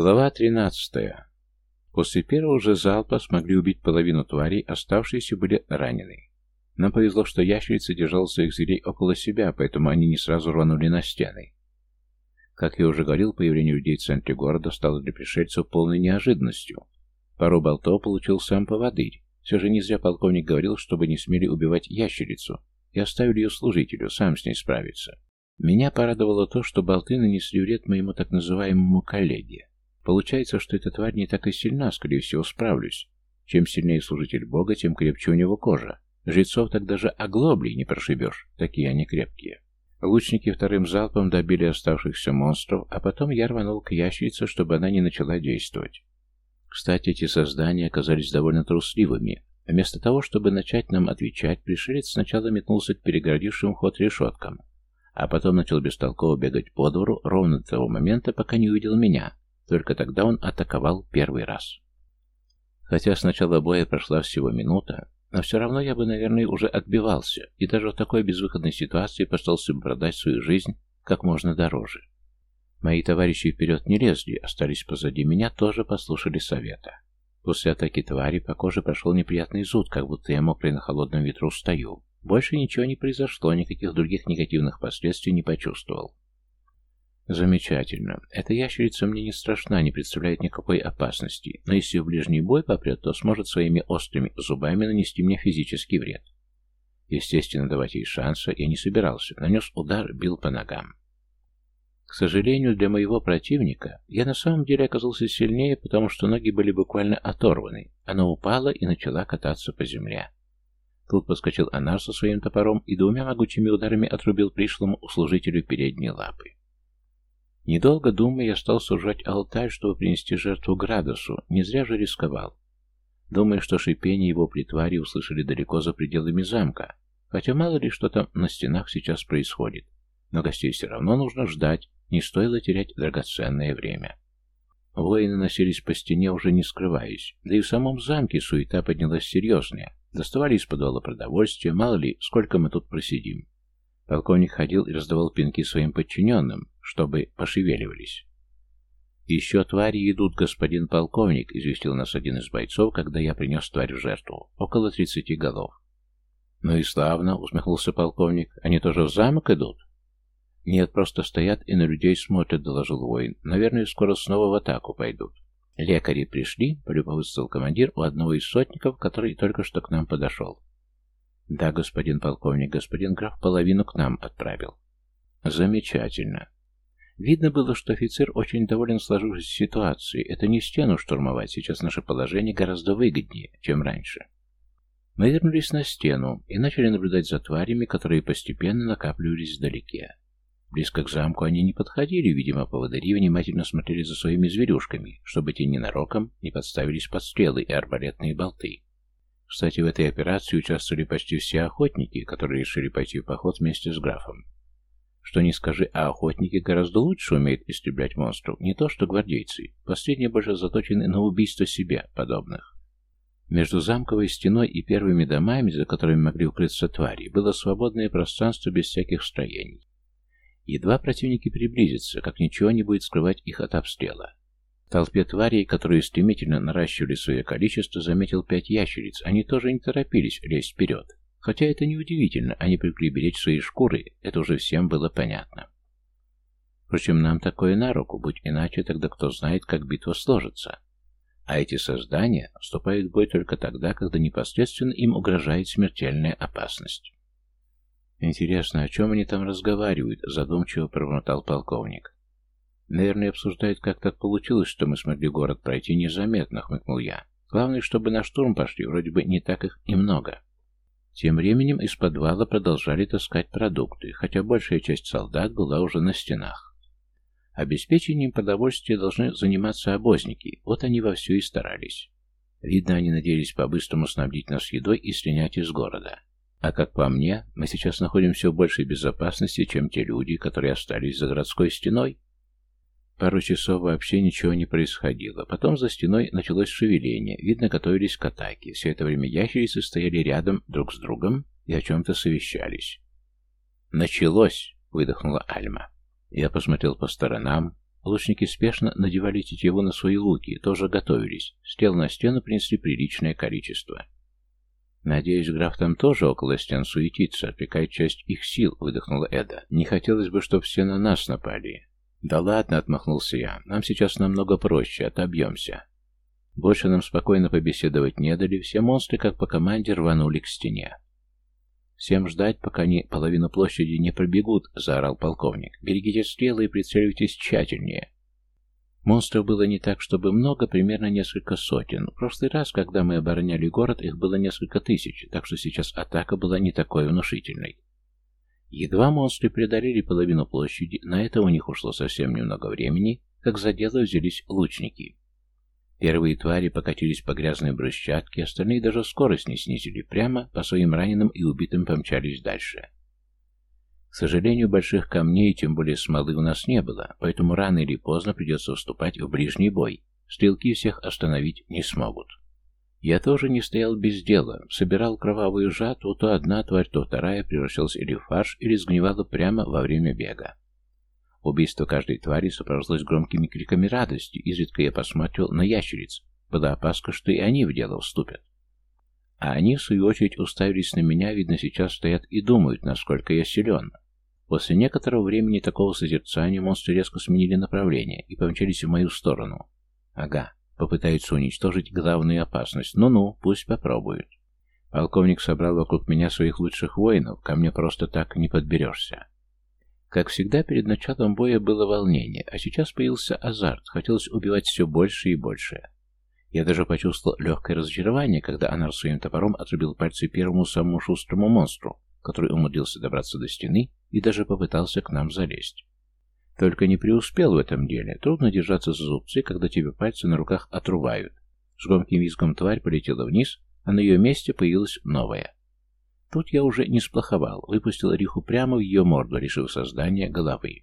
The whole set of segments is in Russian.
Глава 13. После первого же залпа смогли убить половину тварей, оставшиеся были ранены. Нам повезло, что ящерица держала своих зверей около себя, поэтому они не сразу рванули на стены. Как я уже говорил, появление людей в центре города стало для пришельцев полной неожиданностью. Пару болтов получил сам поводырь. Все же не зря полковник говорил, чтобы не смели убивать ящерицу, и оставили ее служителю, сам с ней справиться. Меня порадовало то, что болты нанесли вред моему так называемому коллеге. Получается, что эта тварь не так и сильна, скорее всего, справлюсь. Чем сильнее служитель Бога, тем крепче у него кожа. Жрецов так даже оглоблей не прошибешь, такие они крепкие. Лучники вторым залпом добили оставшихся монстров, а потом я рванул к ящерице, чтобы она не начала действовать. Кстати, эти создания оказались довольно трусливыми. Вместо того, чтобы начать нам отвечать, пришелец сначала метнулся к перегородившим ход решеткам, а потом начал бестолково бегать по двору ровно до того момента, пока не увидел меня. Только тогда он атаковал первый раз. Хотя с начала боя прошла всего минута, но все равно я бы, наверное, уже отбивался, и даже в такой безвыходной ситуации постарался бы продать свою жизнь как можно дороже. Мои товарищи вперед не лезли, остались позади меня, тоже послушали совета. После атаки твари по коже прошел неприятный зуд, как будто я мокрый на холодном ветру стою. Больше ничего не произошло, никаких других негативных последствий не почувствовал. Замечательно. Эта ящерица мне не страшна, не представляет никакой опасности, но если в ближний бой попрет, то сможет своими острыми зубами нанести мне физический вред. Естественно, давать ей шанса я не собирался. Нанес удар, бил по ногам. К сожалению, для моего противника я на самом деле оказался сильнее, потому что ноги были буквально оторваны. Она упала и начала кататься по земле. Тут подскочил Анар со своим топором и двумя могучими ударами отрубил пришлому служителю передние лапы. Недолго думая, я стал сужать алтарь, чтобы принести жертву Градусу, не зря же рисковал. Думая, что шипение его при твари услышали далеко за пределами замка, хотя мало ли что там на стенах сейчас происходит. Но гостей все равно нужно ждать, не стоило терять драгоценное время. Воины носились по стене, уже не скрываясь. Да и в самом замке суета поднялась серьезная. Доставали из подвала продовольствия, мало ли, сколько мы тут просидим. Полковник ходил и раздавал пинки своим подчиненным, чтобы пошевеливались. «Еще твари идут, господин полковник», — известил нас один из бойцов, когда я принес тварь в жертву. Около тридцати голов. «Ну и славно», — усмехнулся полковник. «Они тоже в замок идут?» «Нет, просто стоят и на людей смотрят», — доложил воин. «Наверное, скоро снова в атаку пойдут». «Лекари пришли», — полюбовался командир у одного из сотников, который только что к нам подошел. «Да, господин полковник, господин граф половину к нам отправил». «Замечательно». Видно было, что офицер очень доволен сложившейся ситуацией. Это не стену штурмовать, сейчас наше положение гораздо выгоднее, чем раньше. Мы вернулись на стену и начали наблюдать за тварями, которые постепенно накапливались вдалеке. Близко к замку они не подходили, видимо, поводыри внимательно смотрели за своими зверюшками, чтобы те ненароком не подставились под стрелы и арбалетные болты. Кстати, в этой операции участвовали почти все охотники, которые решили пойти в поход вместе с графом. Что не скажи, а охотники гораздо лучше умеют истреблять монстров, не то что гвардейцы. Последние больше заточены на убийство себе подобных. Между замковой стеной и первыми домами, за которыми могли укрыться твари, было свободное пространство без всяких строений. Едва противники приблизятся, как ничего не будет скрывать их от обстрела. Толпе тварей, которые стремительно наращивали свое количество, заметил пять ящериц. Они тоже не торопились лезть вперед. Хотя это неудивительно, они привыкли беречь свои шкуры, это уже всем было понятно. Впрочем, нам такое на руку, будь иначе, тогда кто знает, как битва сложится. А эти создания вступают в бой только тогда, когда непосредственно им угрожает смертельная опасность. «Интересно, о чем они там разговаривают?» — задумчиво пробормотал полковник. «Наверное, обсуждают, как так получилось, что мы смогли город пройти незаметно», — хмыкнул я. «Главное, чтобы на штурм пошли, вроде бы не так их и много». Тем временем из подвала продолжали таскать продукты, хотя большая часть солдат была уже на стенах. Обеспечением продовольствия должны заниматься обозники, вот они вовсю и старались. Видно, они надеялись по-быстрому снабдить нас едой и слинять из города. А как по мне, мы сейчас находимся в большей безопасности, чем те люди, которые остались за городской стеной. Пару часов вообще ничего не происходило. Потом за стеной началось шевеление. Видно, готовились к атаке. Все это время ящерицы стояли рядом друг с другом и о чем-то совещались. «Началось!» — выдохнула Альма. Я посмотрел по сторонам. Лучники спешно надевали тетиву на свои луки, тоже готовились. Стрел на стену принесли приличное количество. «Надеюсь, граф там тоже около стен суетится, отвлекает часть их сил», — выдохнула Эда. «Не хотелось бы, чтобы все на нас напали». «Да ладно», — отмахнулся я. «Нам сейчас намного проще, отобьемся». Больше нам спокойно побеседовать не дали, все монстры, как по команде, рванули к стене. «Всем ждать, пока они половину площади не пробегут», — заорал полковник. «Берегите стрелы и прицеливайтесь тщательнее». Монстров было не так, чтобы много, примерно несколько сотен. В прошлый раз, когда мы обороняли город, их было несколько тысяч, так что сейчас атака была не такой внушительной. Едва монстры преодолели половину площади, на это у них ушло совсем немного времени, как за дело взялись лучники. Первые твари покатились по грязной брусчатке, остальные даже скорость не снизили, прямо по своим раненым и убитым помчались дальше. К сожалению, больших камней, тем более смолы, у нас не было, поэтому рано или поздно придется вступать в ближний бой. Стрелки всех остановить не смогут. Я тоже не стоял без дела, собирал кровавую жатву, то одна тварь, то вторая превращалась или в фарш, или сгнивала прямо во время бега. Убийство каждой твари сопровождалось громкими криками радости, изредка я посматривал на ящериц. Была опаска, что и они в дело вступят. А они, в свою очередь, уставились на меня, видно, сейчас стоят и думают, насколько я силен. После некоторого времени такого созерцания монстры резко сменили направление и помчались в мою сторону. Ага, попытаются уничтожить главную опасность. Ну-ну, пусть попробуют. Полковник собрал вокруг меня своих лучших воинов, ко мне просто так не подберешься. Как всегда, перед началом боя было волнение, а сейчас появился азарт, хотелось убивать все больше и больше. Я даже почувствовал легкое разочарование, когда Анар своим топором отрубил пальцы первому самому шустрому монстру, который умудрился добраться до стены и даже попытался к нам залезть. Только не преуспел в этом деле. Трудно держаться за зубцы, когда тебе пальцы на руках отрубают. С громким визгом тварь полетела вниз, а на ее месте появилась новая. Тут я уже не сплоховал, выпустил Риху прямо в ее морду, решив создание головы.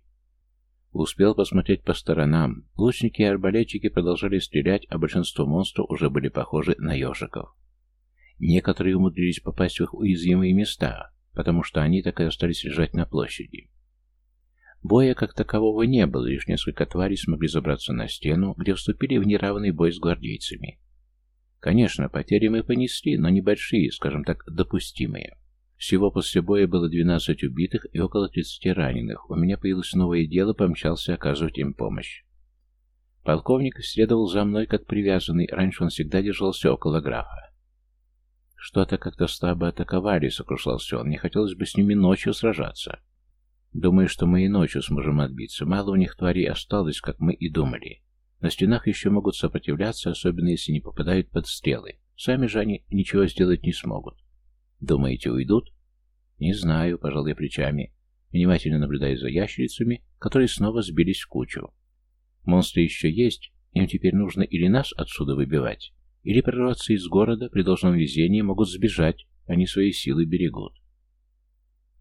Успел посмотреть по сторонам. Лучники и арбалетчики продолжали стрелять, а большинство монстров уже были похожи на ежиков. Некоторые умудрились попасть в их уязвимые места, потому что они так и остались лежать на площади. Боя как такового не было, лишь несколько тварей смогли забраться на стену, где вступили в неравный бой с гвардейцами. Конечно, потери мы понесли, но небольшие, скажем так, допустимые. Всего после боя было 12 убитых и около 30 раненых. У меня появилось новое дело, помчался оказывать им помощь. Полковник следовал за мной как привязанный, раньше он всегда держался около графа. «Что-то как-то слабо атаковали», — сокрушался он. «Не хотелось бы с ними ночью сражаться». «Думаю, что мы и ночью сможем отбиться. Мало у них тварей осталось, как мы и думали. На стенах еще могут сопротивляться, особенно если не попадают под стрелы. Сами же они ничего сделать не смогут. Думаете, уйдут? Не знаю, пожал я плечами, внимательно наблюдая за ящерицами, которые снова сбились в кучу. Монстры еще есть, им теперь нужно или нас отсюда выбивать, или прорваться из города, при должном везении могут сбежать, они свои силы берегут.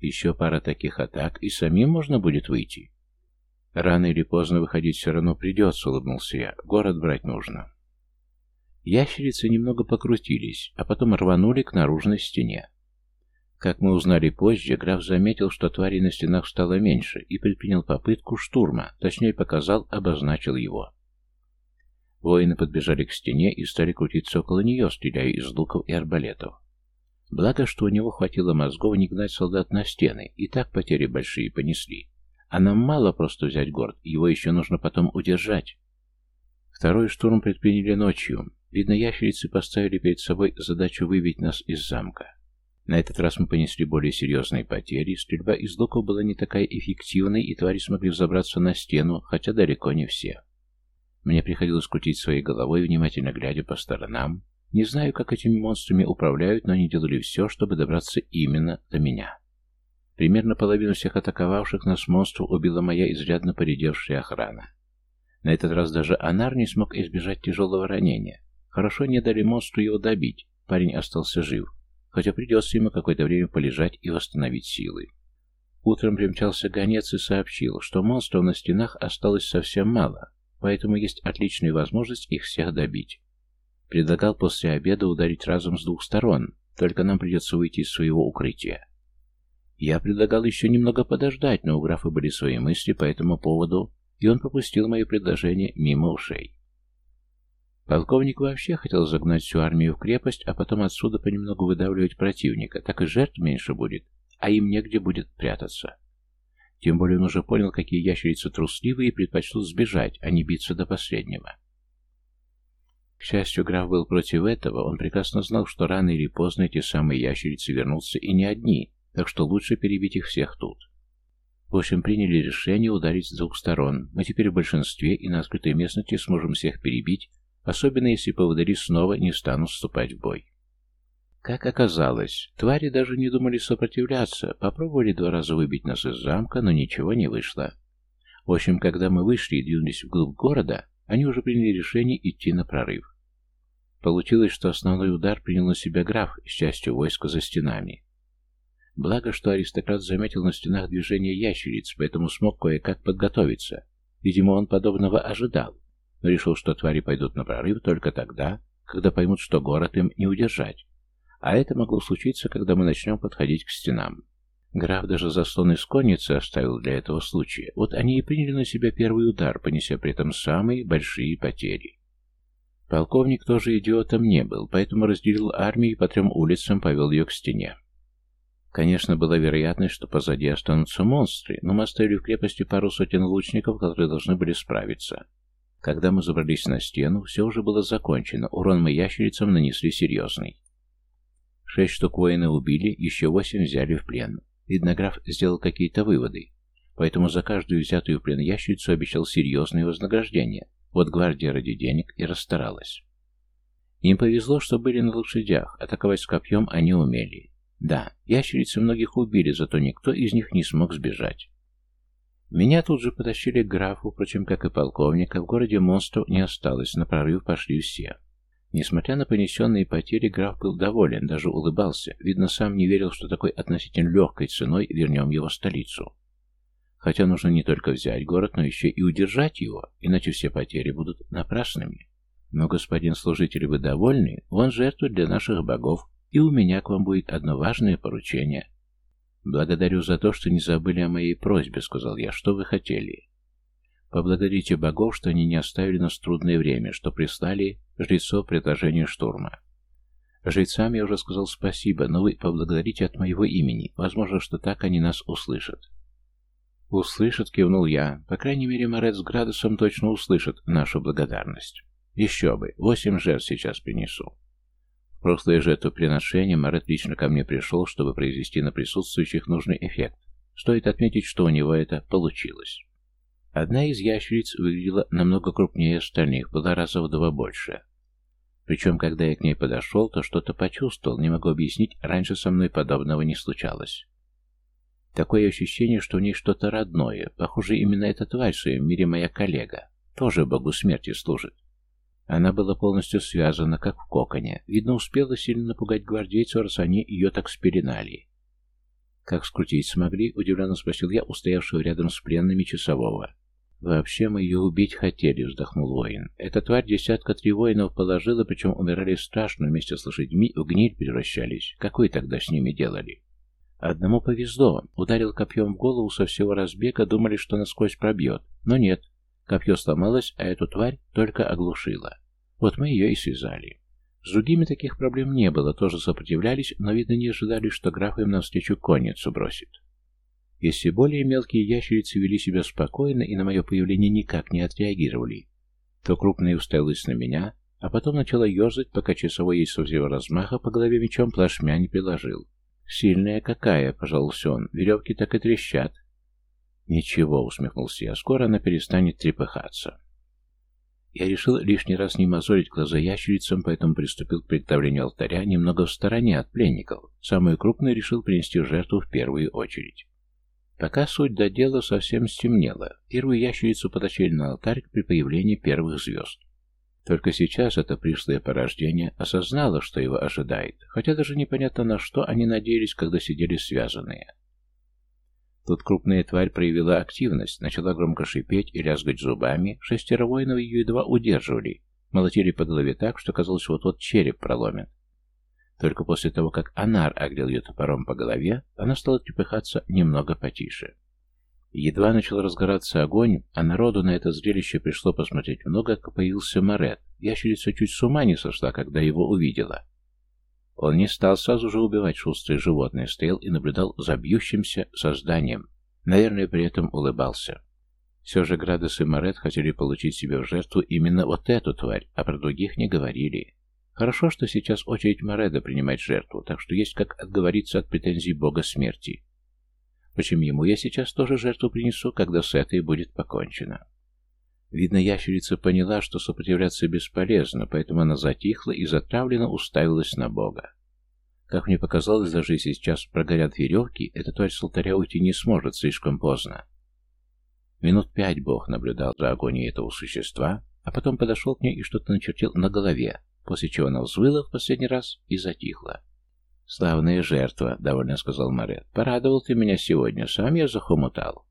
Еще пара таких атак, и самим можно будет выйти. Рано или поздно выходить все равно придется, улыбнулся я. Город брать нужно. Ящерицы немного покрутились, а потом рванули к наружной стене. Как мы узнали позже, граф заметил, что тварей на стенах стало меньше, и предпринял попытку штурма, точнее показал, обозначил его. Воины подбежали к стене и стали крутиться около нее, стреляя из луков и арбалетов. Благо, что у него хватило мозгов не гнать солдат на стены, и так потери большие понесли. А нам мало просто взять город, его еще нужно потом удержать. Второй штурм предприняли ночью. Видно, ящерицы поставили перед собой задачу выбить нас из замка. На этот раз мы понесли более серьезные потери, стрельба из луков была не такая эффективной, и твари смогли взобраться на стену, хотя далеко не все. Мне приходилось крутить своей головой, внимательно глядя по сторонам. Не знаю, как этими монстрами управляют, но они делали все, чтобы добраться именно до меня. Примерно половину всех атаковавших нас монстров убила моя изрядно поредевшая охрана. На этот раз даже Анар не смог избежать тяжелого ранения. Хорошо не дали монстру его добить, парень остался жив, хотя придется ему какое-то время полежать и восстановить силы. Утром примчался гонец и сообщил, что монстров на стенах осталось совсем мало, поэтому есть отличная возможность их всех добить. Предлагал после обеда ударить разом с двух сторон, только нам придется выйти из своего укрытия. Я предлагал еще немного подождать, но у графа были свои мысли по этому поводу, и он пропустил мое предложение мимо ушей. Полковник вообще хотел загнать всю армию в крепость, а потом отсюда понемногу выдавливать противника, так и жертв меньше будет, а им негде будет прятаться. Тем более он уже понял, какие ящерицы трусливые и предпочтут сбежать, а не биться до последнего. К счастью, граф был против этого, он прекрасно знал, что рано или поздно эти самые ящерицы вернутся и не одни, так что лучше перебить их всех тут. В общем, приняли решение ударить с двух сторон. Мы теперь в большинстве и на открытой местности сможем всех перебить, особенно если поводыри снова не станут вступать в бой. Как оказалось, твари даже не думали сопротивляться, попробовали два раза выбить нас из замка, но ничего не вышло. В общем, когда мы вышли и двинулись вглубь города, они уже приняли решение идти на прорыв. Получилось, что основной удар принял на себя граф с частью войска за стенами. Благо, что аристократ заметил на стенах движение ящериц, поэтому смог кое-как подготовиться. Видимо, он подобного ожидал, но решил, что твари пойдут на прорыв только тогда, когда поймут, что город им не удержать. А это могло случиться, когда мы начнем подходить к стенам. Граф даже заслон из конницы оставил для этого случая. Вот они и приняли на себя первый удар, понеся при этом самые большие потери. Полковник тоже идиотом не был, поэтому разделил армию и по трем улицам повел ее к стене. Конечно, была вероятность, что позади останутся монстры, но мы оставили в крепости пару сотен лучников, которые должны были справиться. Когда мы забрались на стену, все уже было закончено, урон мы ящерицам нанесли серьезный. Шесть штук воины убили, еще восемь взяли в плен. Видно, граф сделал какие-то выводы, поэтому за каждую взятую в плен ящерицу обещал серьезное вознаграждение. Вот гвардия ради денег и расстаралась. Им повезло, что были на лошадях, атаковать с копьем они умели. Да, ящерицы многих убили, зато никто из них не смог сбежать. Меня тут же потащили к графу, впрочем, как и полковника, в городе монстров не осталось, на прорыв пошли все. Несмотря на понесенные потери, граф был доволен, даже улыбался, видно, сам не верил, что такой относительно легкой ценой вернем его столицу. Хотя нужно не только взять город, но еще и удержать его, иначе все потери будут напрасными. Но, господин служитель, вы довольны? Он жертвует для наших богов, и у меня к вам будет одно важное поручение. Благодарю за то, что не забыли о моей просьбе, сказал я. Что вы хотели? Поблагодарите богов, что они не оставили нас трудное время, что прислали жрецов предложение штурма. Жрецам я уже сказал спасибо, но вы поблагодарите от моего имени. Возможно, что так они нас услышат. Услышат, кивнул я. По крайней мере, Морет с Градусом точно услышат нашу благодарность. Еще бы, восемь жертв сейчас принесу. Прошлое жертвоприношение Марет лично ко мне пришел, чтобы произвести на присутствующих нужный эффект. Стоит отметить, что у него это получилось. Одна из ящериц выглядела намного крупнее остальных, была раза в два больше. Причем, когда я к ней подошел, то что-то почувствовал, не могу объяснить, раньше со мной подобного не случалось. Такое ощущение, что у ней что-то родное. Похоже, именно эта тварь в своем мире моя коллега. Тоже богу смерти служит. Она была полностью связана, как в коконе. Видно, успела сильно напугать гвардейцев, раз они ее так спеленали. «Как скрутить смогли?» — удивленно спросил я, устоявшего рядом с пленными часового. «Вообще мы ее убить хотели», — вздохнул воин. «Эта тварь десятка три воинов положила, причем умирали страшно, вместе с лошадьми в гниль превращались. Какой тогда с ними делали?» Одному повезло. Ударил копьем в голову со всего разбега, думали, что насквозь пробьет. Но нет, Копье сломалось, а эту тварь только оглушило. Вот мы ее и связали. С другими таких проблем не было, тоже сопротивлялись, но, видно, не ожидали, что граф им навстречу конницу бросит. Если более мелкие ящерицы вели себя спокойно и на мое появление никак не отреагировали, то крупная уставилась на меня, а потом начала ерзать, пока часовой ей со всего размаха по голове мечом плашмя не приложил. «Сильная какая!» — пожаловался он. «Веревки так и трещат. «Ничего», — усмехнулся я, — «скоро она перестанет трепыхаться». Я решил лишний раз не мозолить глаза ящерицам, поэтому приступил к приготовлению алтаря немного в стороне от пленников. Самую крупную решил принести жертву в первую очередь. Пока суть до дела совсем стемнело, первую ящерицу потащили на алтарь при появлении первых звезд. Только сейчас это пришлое порождение осознало, что его ожидает, хотя даже непонятно на что они надеялись, когда сидели связанные. Тут крупная тварь проявила активность, начала громко шипеть и лязгать зубами. Шестеро воинов ее едва удерживали, молотили по голове так, что казалось, вот-вот череп проломит. Только после того, как Анар огрел ее топором по голове, она стала трепыхаться немного потише. Едва начал разгораться огонь, а народу на это зрелище пришло посмотреть много, как появился Морет. Ящерица чуть с ума не сошла, когда его увидела. Он не стал сразу же убивать шустрое животное, стоял и наблюдал за бьющимся созданием. Наверное, при этом улыбался. Все же Градос и Морет хотели получить себе в жертву именно вот эту тварь, а про других не говорили. Хорошо, что сейчас очередь Мореда принимать жертву, так что есть как отговориться от претензий бога смерти. Почему ему я сейчас тоже жертву принесу, когда с этой будет покончено? Видно, ящерица поняла, что сопротивляться бесполезно, поэтому она затихла и затравленно уставилась на бога. Как мне показалось, даже если сейчас прогорят веревки, эта тварь с алтаря уйти не сможет слишком поздно. Минут пять бог наблюдал за агонией этого существа, а потом подошел к ней и что-то начертил на голове, после чего она взвыла в последний раз и затихла. «Славная жертва», — довольно сказал Марет. «Порадовал ты меня сегодня, сам я захомутал».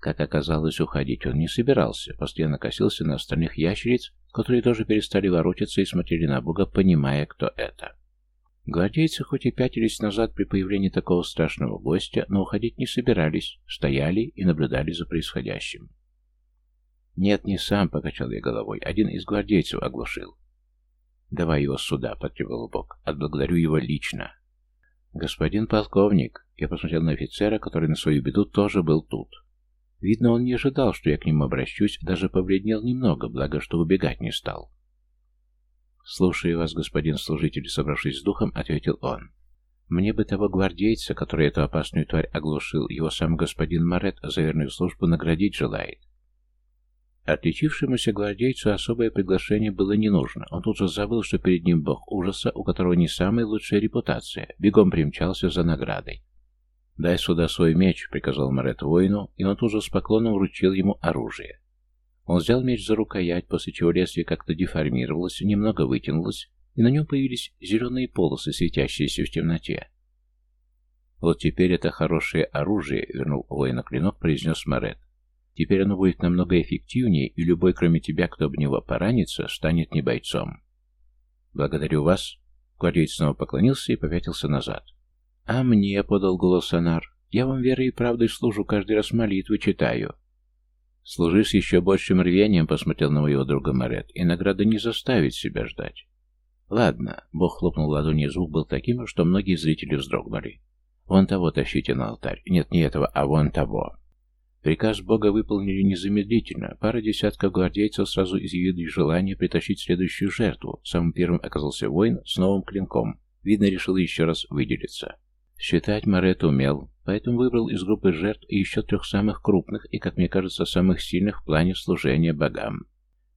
Как оказалось, уходить он не собирался, постоянно косился на остальных ящериц, которые тоже перестали ворочаться и смотрели на Бога, понимая, кто это. Гвардейцы хоть и пятились назад при появлении такого страшного гостя, но уходить не собирались, стояли и наблюдали за происходящим. «Нет, не сам», — покачал я головой, — один из гвардейцев оглушил. «Давай его сюда», — потребовал Бог. «Отблагодарю его лично». «Господин полковник», — я посмотрел на офицера, который на свою беду тоже был тут. Видно, он не ожидал, что я к нему обращусь, даже побледнел немного, благо, что убегать не стал. «Слушаю вас, господин служитель», — собравшись с духом, ответил он. «Мне бы того гвардейца, который эту опасную тварь оглушил, его сам господин Марет за верную службу наградить желает. Отличившемуся гвардейцу особое приглашение было не нужно. Он тут же забыл, что перед ним бог ужаса, у которого не самая лучшая репутация. Бегом примчался за наградой. «Дай сюда свой меч», — приказал Марет воину, и он тут же с поклоном вручил ему оружие. Он взял меч за рукоять, после чего лезвие как-то деформировалось, немного вытянулось, и на нем появились зеленые полосы, светящиеся в темноте. «Вот теперь это хорошее оружие», — вернул воина клинок, произнес Марет. Теперь оно будет намного эффективнее, и любой, кроме тебя, кто об него поранится, станет не бойцом. Благодарю вас. Гвардеец снова поклонился и попятился назад. А мне, — подал голос Анар, — я вам верой и правдой служу, каждый раз молитвы читаю. Служишь еще большим рвением, — посмотрел на моего друга Марет, — и награда не заставит себя ждать. Ладно, Бог хлопнул ладонью, звук был таким, что многие зрители вздрогнули. Вон того тащите на алтарь. Нет, не этого, а вон того. Приказ Бога выполнили незамедлительно. Пара десятков гвардейцев сразу изъявили желание притащить следующую жертву. Самым первым оказался воин с новым клинком. Видно, решил еще раз выделиться. Считать Морет умел, поэтому выбрал из группы жертв еще трех самых крупных и, как мне кажется, самых сильных в плане служения богам.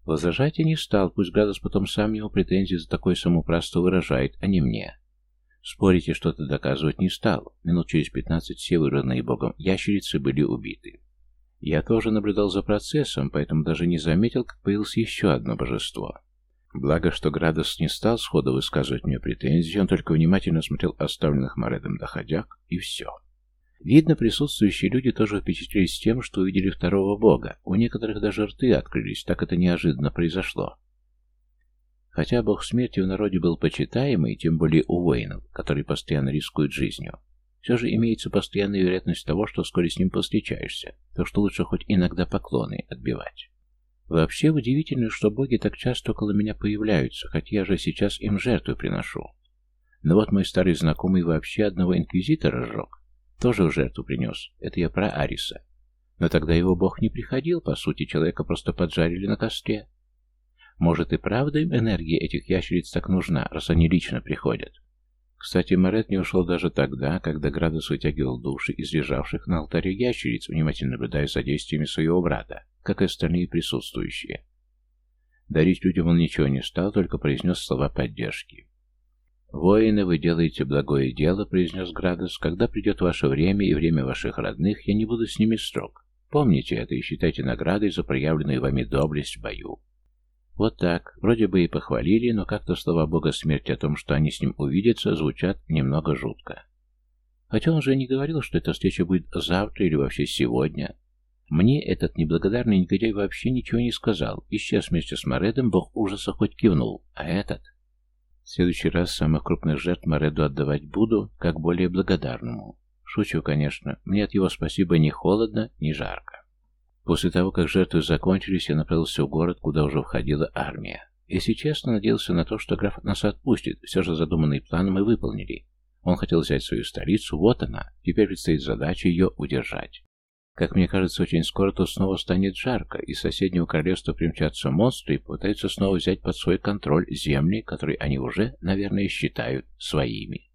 Возражать я не стал, пусть Градус потом сам ему претензии за такое самоуправство выражает, а не мне. Спорить и что-то доказывать не стал. Минут через пятнадцать все вырванные богом ящерицы были убиты. Я тоже наблюдал за процессом, поэтому даже не заметил, как появилось еще одно божество. Благо, что Градос не стал сходу высказывать мне претензии, он только внимательно смотрел оставленных Моредом доходяг, и все. Видно, присутствующие люди тоже впечатлились тем, что увидели второго бога. У некоторых даже рты открылись, так это неожиданно произошло. Хотя бог смерти в народе был почитаемый, тем более у воинов, которые постоянно рискуют жизнью, все же имеется постоянная вероятность того, что вскоре с ним повстречаешься, так что лучше хоть иногда поклоны отбивать. Вообще удивительно, что боги так часто около меня появляются, хоть я же сейчас им жертву приношу. Но вот мой старый знакомый вообще одного инквизитора сжег. Тоже в жертву принес. Это я про Ариса. Но тогда его бог не приходил, по сути, человека просто поджарили на костре. Может и правда им энергия этих ящериц так нужна, раз они лично приходят. Кстати, Морет не ушел даже тогда, когда Градус вытягивал души из лежавших на алтаре ящериц, внимательно наблюдая за действиями своего брата, как и остальные присутствующие. Дарить людям он ничего не стал, только произнес слова поддержки. «Воины, вы делаете благое дело», — произнес Градус. «Когда придет ваше время и время ваших родных, я не буду с ними строг. Помните это и считайте наградой за проявленную вами доблесть в бою. Вот так. Вроде бы и похвалили, но как-то слова бога смерти о том, что они с ним увидятся, звучат немного жутко. Хотя он же не говорил, что эта встреча будет завтра или вообще сегодня. Мне этот неблагодарный негодяй вообще ничего не сказал. Исчез вместе с Моредом, бог ужаса хоть кивнул. А этот... В следующий раз самых крупных жертв Мореду отдавать буду, как более благодарному. Шучу, конечно. Мне от его спасибо ни холодно, ни жарко. После того, как жертвы закончились, я направился в город, куда уже входила армия. Если честно, надеялся на то, что граф нас отпустит. Все же задуманный план мы выполнили. Он хотел взять свою столицу, вот она. Теперь предстоит задача ее удержать. Как мне кажется, очень скоро тут снова станет жарко, и с соседнего королевства примчатся монстры и попытаются снова взять под свой контроль земли, которые они уже, наверное, считают своими.